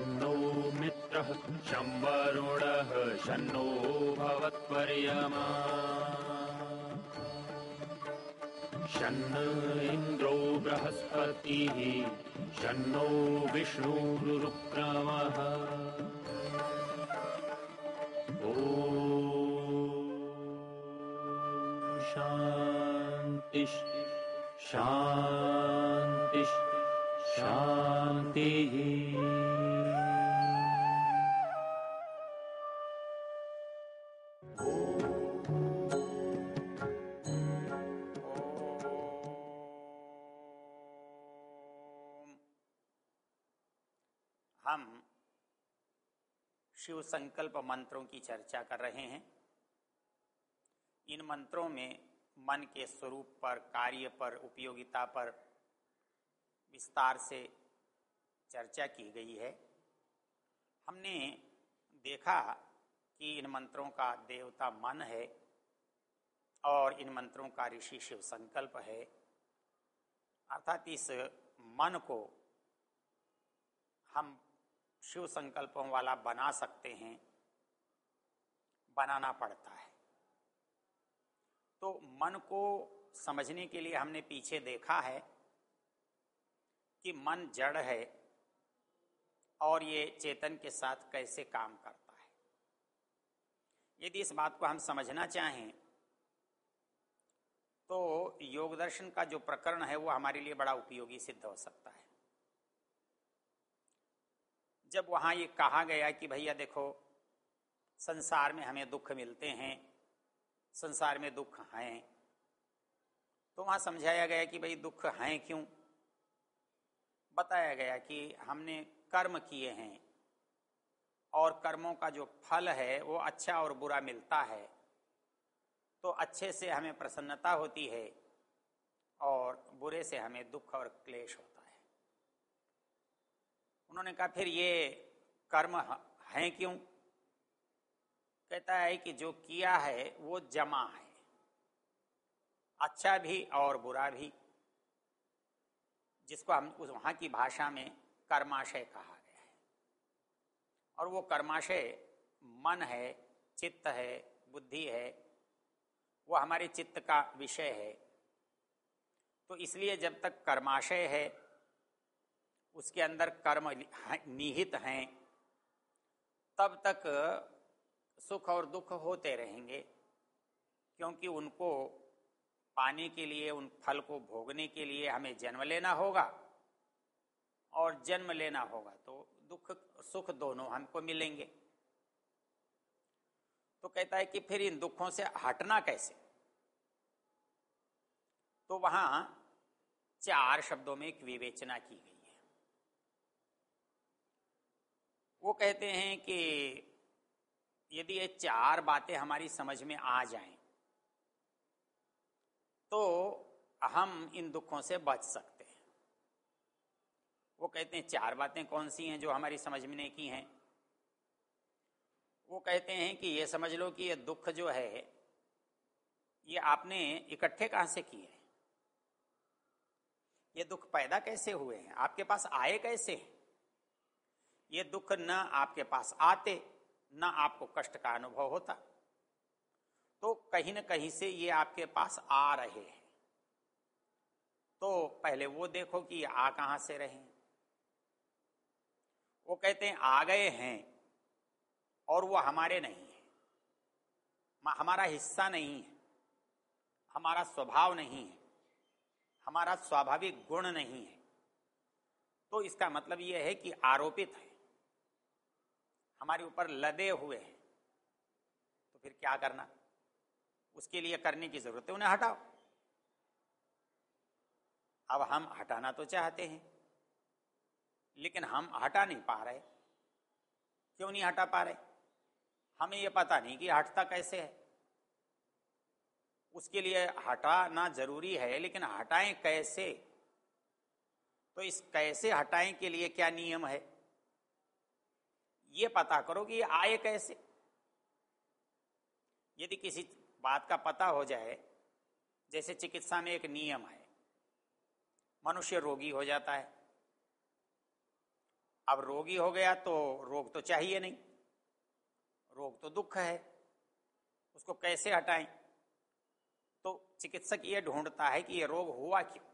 शन्नो मित्रः शम्वरुणः शन्नो भवत्पर्यमा। शन्न इन्द्रो बृहस्पतिः शन्नो विष्णुरुक्रमः। ॐ शान्तिः शान्तिः शान्तिः शिव संकल्प मंत्रों की चर्चा कर रहे हैं। इन मंत्रों में मन के स्वरूप पर, कार्य पर, उपयोगिता पर विस्तार से चर्चा की गई है। हमने देखा कि इन मंत्रों का देवता मन है और इन मंत्रों का ऋषि शिव संकल्प है। अर्थात इस मन को हम शिव संकल्पों वाला बना सकते हैं, बनाना पड़ता है। तो मन को समझने के लिए हमने पीछे देखा है कि मन जड़ है और ये चेतन के साथ कैसे काम करता है। यदि इस बात को हम समझना चाहें तो योग दर्शन का जो प्रकरण है, वो हमारे लिए बड़ा उपयोगी सिद्ध हो सकता है। जब वहाँ ये कहा गया कि भैया देखो, संसार में हमें दुख मिलते हैं, संसार में दुख हैं तो वहाँ समझाया गया कि भाई दुख हैं क्यों? बताया गया कि हमने कर्म किए हैं और कर्मों का जो फल है वो अच्छा और बुरा मिलता है तो अच्छे से हमें प्रसन्नता होती है और बुरे से हमें दुख और क्लेश होता है। उन्होंने कहा, फिर ये कर्म हैं क्यों? कहता है कि जो किया है, वो जमा है। अच्छा भी और बुरा भी। जिसको हम, उस वहाँ की भाषा में कर्माशय कहा गया है। और वो कर्माशय मन है, चित्त है, बुद्धि है, वो हमारे चित्त का विषय है। तो इसलिए जब तक कर्माशय है उसके अंदर कर्म निहित हैं, तब तक सुख और दुख होते रहेंगे, क्योंकि उनको पाने के लिए, उन फल को भोगने के लिए हमें जन्म लेना होगा और जन्म लेना होगा तो दुख, सुख दोनों हमको मिलेंगे। तो कहता है कि फिर इन दुखों से हटना कैसे? तो वहाँ चार शब्दों में एक विवेचना की गई है वो कहते हैं कि यदि ये चार बातें हमारी समझ में आ जाएँ तो हम इन दुखों से बच सकते हैं। वो कहते हैं, चार बातें कौन सी हैं जो हमारी समझने की हैं? वो कहते हैं कि ये समझ लो कि ये दुख जो है, ये आपने इकट्ठे कहाँ से किए ये दुख पैदा कैसे हुए हैं? आपके पास आए कैसे ये दुख न आपके पास आते, न आपको कष्ट का अनुभव होता। तो कहीं न कहीं से ये आपके पास आ रहे हैं। तो पहले वो देखो कि आ कहाँ से रहे वो कहते हैं, आ गए हैं और वो हमारे नहीं है। हमारा हिस्सा नहीं है। हमारा स्वभाव नहीं है। हमारा स्वाभाविक गुण नहीं है। तो इसका मतलब यह है कि आरोपित है। हमारे ऊपर लदे हुए हैं। तो फिर क्या करना? उसके लिए करने की ज़रूरत है, उन्हें हटाओ। अब हम हटाना तो चाहते हैं, लेकिन हम हटा नहीं पा रहे। क्यों नहीं हटा पा रहे? हमें यह पता नहीं कि हटता कैसे है। उसके लिए हटाना ज़रूरी है, लेकिन हटाएँ कैसे? तो इस कैसे हटाएँ के लिए क्या नियम है? ये पता करो कि ये आए कैसे। यदि किसी बात का पता हो जाए, जैसे चिकित्सा में एक नियम है, मनुष्य रोगी हो जाता है। अब रोगी हो गया तो रोग तो चाहिए नहीं, रोग तो दुख है, उसको कैसे हटाएँ? तो चिकित्सक ये ढूंढता है कि ये रोग हुआ क्यों?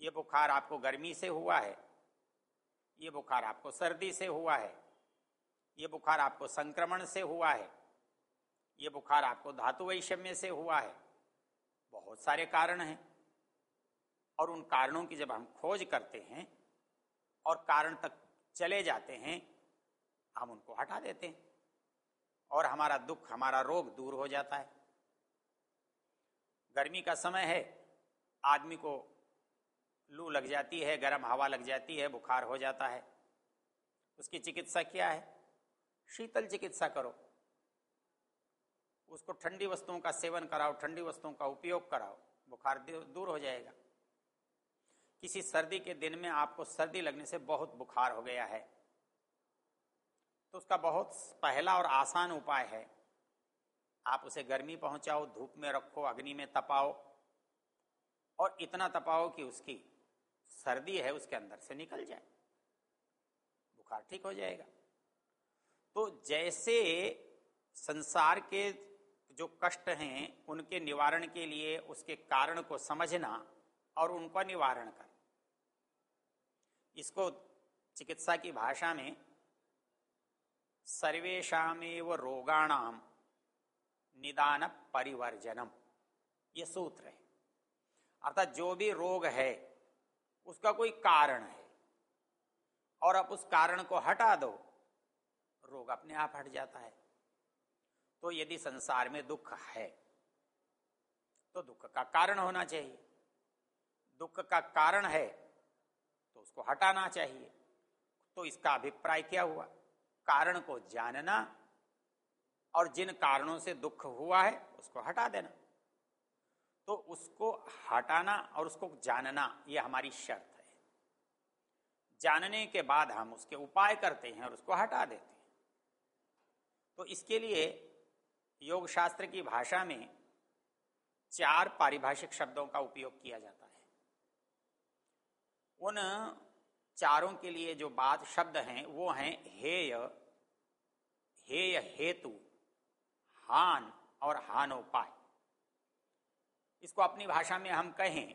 ये बुखार आपको गर्मी से हुआ है ये बुखार आपको सर्दी से हुआ है, ये बुखार आपको संक्रमण से हुआ है, ये बुखार आपको धातु वैषम्य से हुआ है, बहुत सारे कारण हैं। और उन कारणों की जब हम खोज करते हैं और कारण तक चले जाते हैं, हम उनको हटा देते हैं और हमारा दुख, हमारा रोग दूर हो जाता है। गर्मी का समय है, आदमी को लू लग जाती है, गर्म हवा लग जाती है, बुखार हो जाता है। उसकी चिकित्सा क्या है? शीतल चिकित्सा करो। उसको ठंडी वस्तुओं का सेवन कराओ, ठंडी वस्तुओं का उपयोग कराओ। बुखार दूर हो जाएगा। किसी सर्दी के दिन में आपको सर्दी लगने से बहुत बुखार हो गया है। तो उसका बहुत पहला और आसान उपाय है। आप उसे गर्मी पहुंचाओ, धूप में रखो, अग्नि में तपाओ। और इतना तपाओ कि उसकी सर्दी है उसके अंदर से निकल जाए। बुखार ठीक हो जाएगा। तो जैसे संसार के जो कष्ट हैं, उनके निवारण के लिए, उसके कारण को समझना और उनका निवारण कर इसको चिकित्सा की भाषा में सर्वेशामेव रोगाणाम निदान परिवर्जनम ये सूत्र है। अर्थात जो भी रोग है उसका कोई कारण है। और आप उस कारण को हटा दो, रोग अपने आप हट जाता है। तो यदि संसार में दुख है तो दुख का कारण होना चाहिए। दुख का कारण है तो उसको हटाना चाहिए। तो इसका अभिप्राय क्या हुआ? कारण को जानना और जिन कारणों से दुख हुआ है, उसको हटा देना। तो उसको हटाना और उसको जानना, ये हमारी शर्त है। जानने के बाद हम उसके उपाय करते हैं और उसको हटा देते हैं। तो इसके लिए योग शास्त्र की भाषा में चार पारिभाषिक शब्दों का उपयोग किया जाता है। उन चारों के लिए जो बात शब्द हैं, वो हैं हेय हेय हेतु, हान और हानोपाय। इसको अपनी भाषा में हम कहें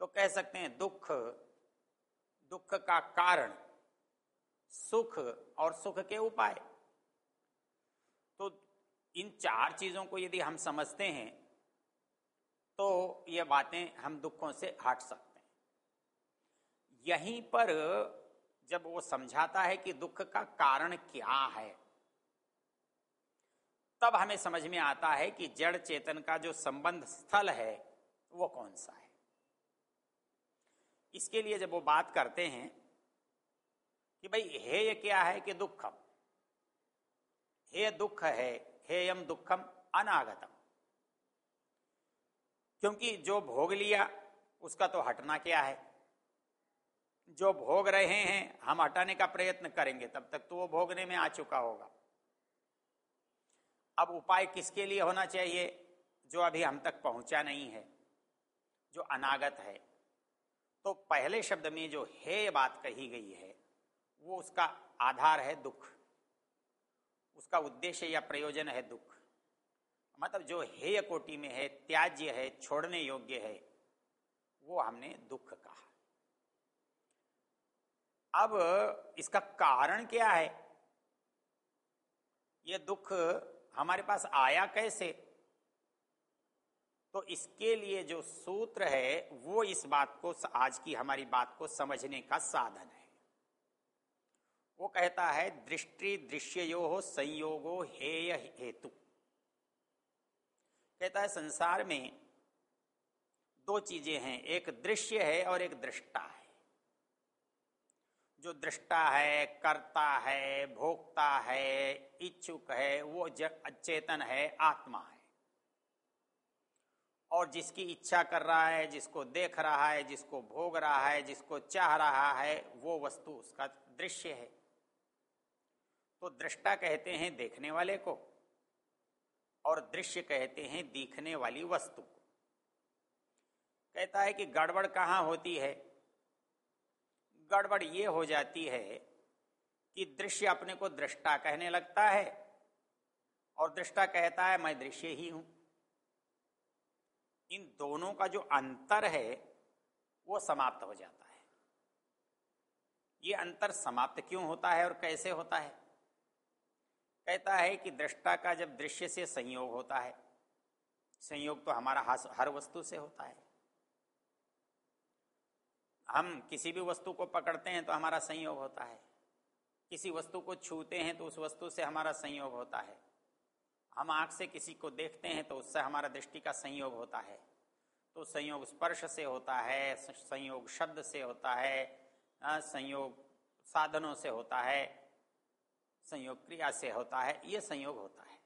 तो कह सकते हैं दुख दुख का कारण, सुख और सुख के उपाय। तो इन चार चीज़ों को यदि हम समझते हैं तो ये बातें हम दुखों से हट सकते हैं। यहीं पर जब वो समझाता है कि दुख का कारण क्या है तब हमें समझ में आता है कि जड़ चेतन का जो संबंध स्थल है, वो कौन सा है? इसके लिए जब वो बात करते हैं कि भाई, हेय क्या है कि दुखम? हे दुख है, हेयम दुखम अनागतम। क्योंकि जो भोग लिया, उसका तो हटना क्या है? जो भोग रहे हैं, हम हटाने का प्रयत्न करेंगे, तब तक तो वो भोगने में आ चुका होगा। अब उपाय किसके लिए होना चाहिए, जो अभी हम तक पहुँचा नहीं है, जो अनागत है? तो पहले शब्द में जो हे बात कही गई है, वो उसका आधार है दुख। उसका उद्देश्य या प्रयोजन है दुख। मतलब जो हेय कोटि में है, त्याज्य है, छोड़ने योग्य है, वो हमने दुख कहा। अब इसका कारण क्या है? ये दुख हमारे पास आया कैसे? तो इसके लिए जो सूत्र है, वो इस बात को, आज की हमारी बात को समझने का साधन है। वो कहता है, दृष्टि दृश्यो हो संयोगो हेय हेतु। कहता है, संसार में दो चीज़ें हैं, एक दृश्य है और एक दृष्टा है। जो दृष्टा है, कर्ता है, भोक्ता है, इच्छुक है, वो अचेतन है, आत्मा है। और जिसकी इच्छा कर रहा है, जिसको देख रहा है, जिसको भोग रहा है, जिसको चाह रहा है, वो वस्तु उसका दृश्य है। तो दृष्टा कहते हैं देखने वाले को और दृश्य कहते हैं दिखने वाली वस्तु को। कहता है कि गड़बड़ कहाँ होती है? गड़बड़ ये हो जाती है कि दृश्य अपने को दृष्टा कहने लगता है और दृष्टा कहता है, मैं दृश्य ही हूँ। इन दोनों का जो अंतर है, वो समाप्त हो जाता है। ये अंतर समाप्त क्यों होता है और कैसे होता है? कहता है कि दृष्टा का जब दृश्य से संयोग होता है, संयोग तो हमारा हर वस्तु से होता है। हम किसी भी वस्तु को पकड़ते हैं तो हमारा संयोग होता है। किसी वस्तु को छूते हैं तो उस वस्तु से हमारा संयोग होता है। हम आँख से किसी को देखते हैं तो उससे हमारा दृष्टि का संयोग होता है। तो संयोग स्पर्श से होता है, संयोग शब्द से होता है संयोग साधनों से होता है, संयोग क्रिया से होता है, ये संयोग होता है।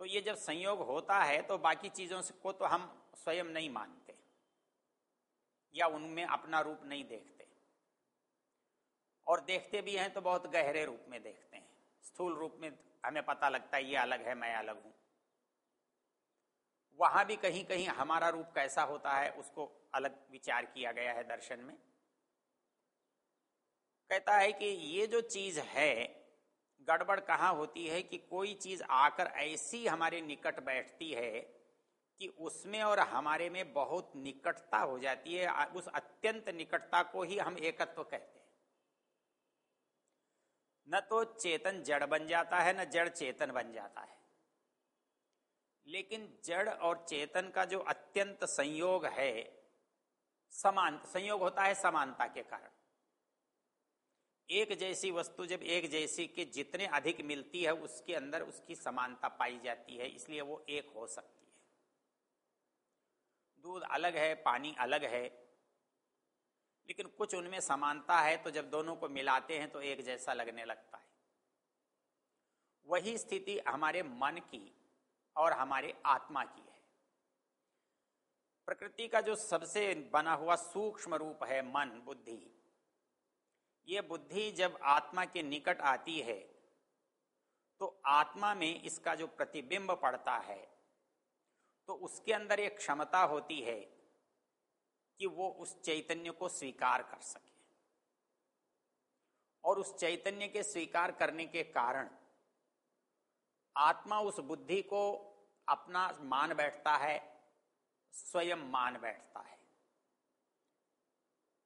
तो ये जब संयोग होता है तो बाकी चीज़ों को तो हम स्वयं नहीं मानते या उनमें अपना रूप नहीं देखते। और देखते भी हैं तो बहुत गहरे रूप में देखते हैं। स्थूल रूप में हमें पता लगता है ये अलग है, मैं अलग हूँ। वहाँ भी कहीं कहीं हमारा रूप कैसा होता है, उसको अलग विचार किया गया है दर्शन में। कहता है कि ये जो चीज़ है, गड़बड़ कहाँ होती है कि कोई चीज़ आकर ऐसी हमारे निकट बैठती है कि उसमें और हमारे में बहुत निकटता हो जाती है उस अत्यंत निकटता को ही हम एकत्व कहते हैं। न तो चेतन जड़ बन जाता है, न जड़ चेतन बन जाता है। लेकिन जड़ और चेतन का जो अत्यंत संयोग है, समान, संयोग होता है समानता के कारण। एक जैसी वस्तु जब एक जैसी के जितने अधिक मिलती है, उसके अंदर उसकी समानता पाई जाती है, इसलिए वो एक हो सकती है। दूध अलग है, पानी अलग है, लेकिन कुछ उनमें समानता है तो जब दोनों को मिलाते हैं तो एक जैसा लगने लगता है। वही स्थिति हमारे मन की और हमारे आत्मा की है। प्रकृति का जो सबसे बना हुआ सूक्ष्म रूप है मन, बुद्धि, ये बुद्धि जब आत्मा के निकट आती है तो आत्मा में इसका जो प्रतिबिंब पड़ता है तो उसके अंदर एक क्षमता होती है कि वो उस चैतन्य को स्वीकार कर सके। और उस चैतन्य के स्वीकार करने के कारण आत्मा उस बुद्धि को अपना मान बैठता है, स्वयं मान बैठता है।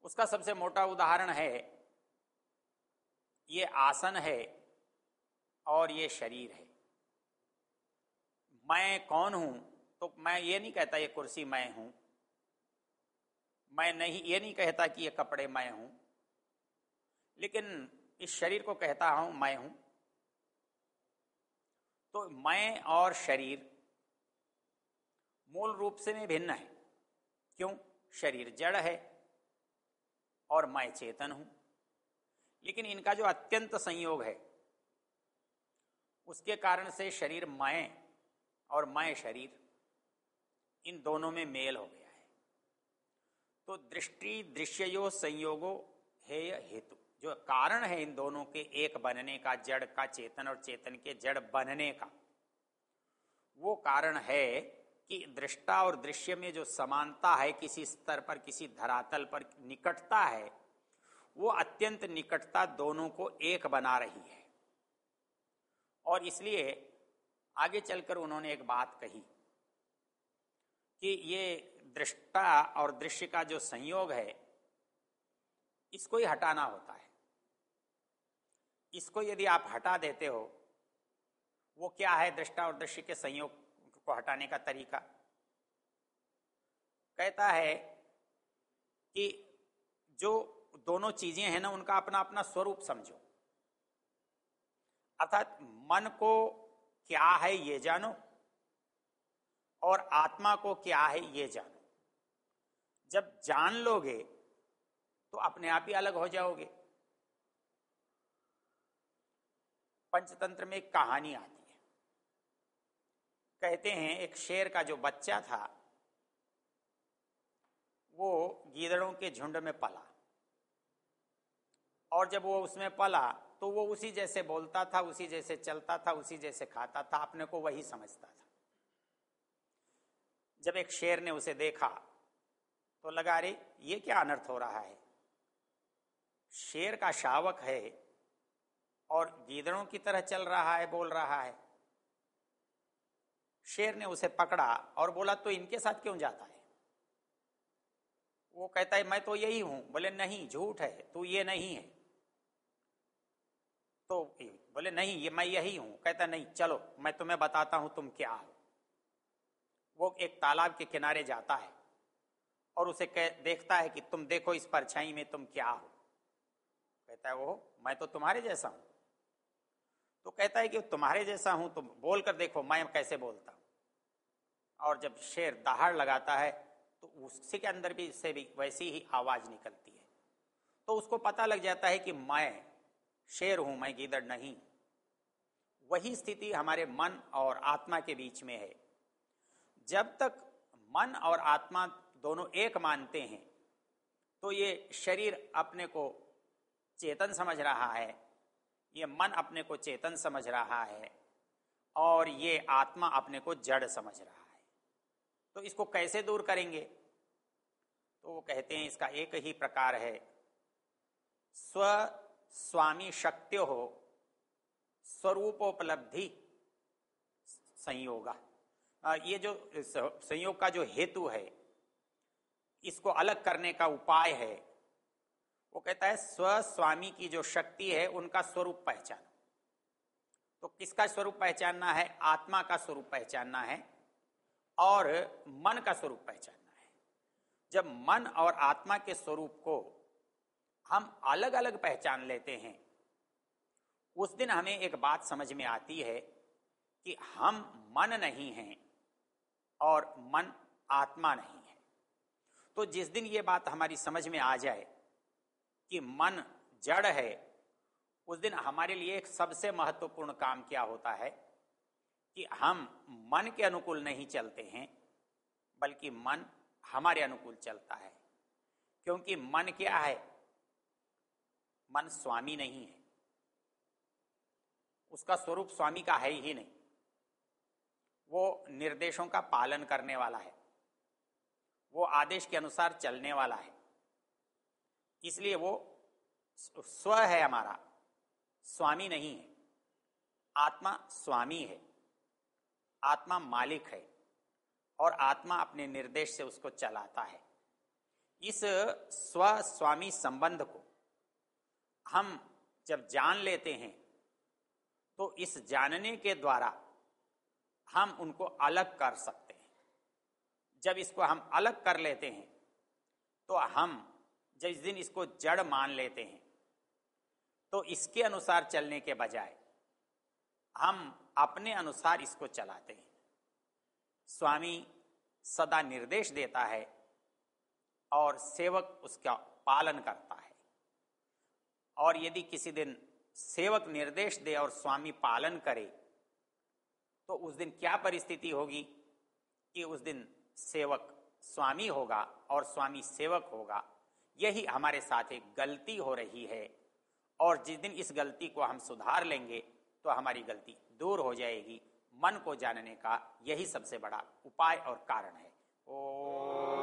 उसका सबसे मोटा उदाहरण है, ये आसन है और ये शरीर है। मैं कौन हूँ? तो मैं ये नहीं कहता ये कुर्सी मैं हूँ। मैं नहीं, ये नहीं कहता कि ये कपड़े मैं हूँ। लेकिन इस शरीर को कहता हूँ मैं हूँ। तो मैं और शरीर मूल रूप से में भिन्न है। क्यों? शरीर जड़ है और मैं चेतन हूँ। लेकिन इनका जो अत्यंत संयोग है, उसके कारण से शरीर मैं और मैं शरीर इन दोनों में मेल हो गया है। तो दृष्टि दृश्यो संयोगो, हेय, हेतु, जो कारण है इन दोनों के एक बनने का, जड़ का, चेतन और चेतन के जड़ बनने का, वो कारण है कि दृष्टा और दृश्य में जो समानता है, किसी स्तर पर, किसी धरातल पर निकटता है, वो अत्यंत निकटता दोनों को एक बना रही है। और इसलिए आगे चलकर उन्होंने एक बात कही कि ये दृष्टा और दृश्य का जो संयोग है, इसको ही हटाना होता है। इसको यदि आप हटा देते हो, वो क्या है दृष्टा और दृश्य के संयोग को हटाने का तरीका? कहता है कि जो दोनों चीज़ें हैं ना, उनका अपना अपना स्वरूप समझो। अर्थात मन को क्या है ये जानो और आत्मा को क्या है ये जानो। जब जान लोगे तो अपने आप ही अलग हो जाओगे। पंचतंत्र में एक कहानी आती है। कहते हैं, एक शेर का जो बच्चा था, वो गीदड़ों के झुंड में पला। और जब वो उसमें पला तो वो उसी जैसे बोलता था, उसी जैसे चलता था, उसी जैसे खाता था, अपने को वही समझता था। जब एक शेर ने उसे देखा तो लगा, अरे, ये क्या अनर्थ हो रहा है? शेर का शावक है और गीदड़ों की तरह चल रहा है, बोल रहा है। शेर ने उसे पकड़ा और बोला तो इनके साथ क्यों जाता है? वो कहता है, मैं तो यही हूँ। बोले, नहीं, झूठ है, तू ये नहीं है। तो बोले, नहीं, ये मैं यही हूँ। कहता नहीं, चलो, मैं तुम्हें बताता हूँ तुम क्या हो। वो एक तालाब के किनारे जाता है और उसे कह, देखता है कि तुम देखो इस परछाई में तुम क्या हो। कहता है वो मैं तो तुम्हारे जैसा हूँ। तो कहता है कि तुम्हारे जैसा हूँ तुम बोल कर देखो मैं कैसे बोलता हूँ? और जब शेर दहाड़ लगाता है तो उसी के अंदर भी से भी वैसी ही आवाज़ निकलती है। तो उसको पता लग जाता है कि मैं शेर हूँ मैं गीदड़ नहीं। वही स्थिति हमारे मन और आत्मा के बीच में है। जब तक मन और आत्मा दोनों एक मानते हैं तो ये शरीर अपने को चेतन समझ रहा है, ये मन अपने को चेतन समझ रहा है, और ये आत्मा अपने को जड़ समझ रहा है। तो इसको कैसे दूर करेंगे? तो वो कहते हैं इसका एक ही प्रकार है। स्व स्वामी शक्ति हो, स्वरूपोपलब्धि संयोगा। ये जो संयोग का जो हेतु है, इसको अलग करने का उपाय है। वो कहता है स्व स्वामी की जो शक्ति है, उनका स्वरूप पहचान। तो किसका स्वरूप पहचानना है? आत्मा का स्वरूप पहचानना है और मन का स्वरूप पहचानना है। जब मन और आत्मा के स्वरूप को हम अलग अलग पहचान लेते हैं, उस दिन हमें एक बात समझ में आती है कि हम मन नहीं हैं। और मन आत्मा नहीं है। तो जिस दिन ये बात हमारी समझ में आ जाए कि मन जड़ है, उस दिन हमारे लिए एक सबसे महत्वपूर्ण काम क्या होता है कि हम मन के अनुकूल नहीं चलते हैं, बल्कि मन हमारे अनुकूल चलता है। क्योंकि मन क्या है? मन स्वामी नहीं है। उसका स्वरूप स्वामी का है ही नहीं। वो निर्देशों का पालन करने वाला है। वो आदेश के अनुसार चलने वाला है। इसलिए वो स्व है हमारा, स्वामी नहीं है। आत्मा स्वामी है। आत्मा मालिक है और आत्मा अपने निर्देश से उसको चलाता है। इस स्व स्वामी संबंध को हम जब जान लेते हैं तो इस जानने के द्वारा हम उनको अलग कर सकते हैं। जब इसको हम अलग कर लेते हैं तो हम जिस दिन इसको जड़ मान लेते हैं तो इसके अनुसार चलने के बजाय हम अपने अनुसार इसको चलाते हैं। स्वामी सदा निर्देश देता है और सेवक उसका पालन करता है। और यदि किसी दिन सेवक निर्देश दे और स्वामी पालन करे तो उस दिन क्या परिस्थिति होगी कि उस दिन सेवक स्वामी होगा और स्वामी सेवक होगा। यही हमारे साथ एक गलती हो रही है और जिस दिन इस गलती को हम सुधार लेंगे तो हमारी गलती दूर हो जाएगी। मन को जानने का यही सबसे बड़ा उपाय और कारण है। ओ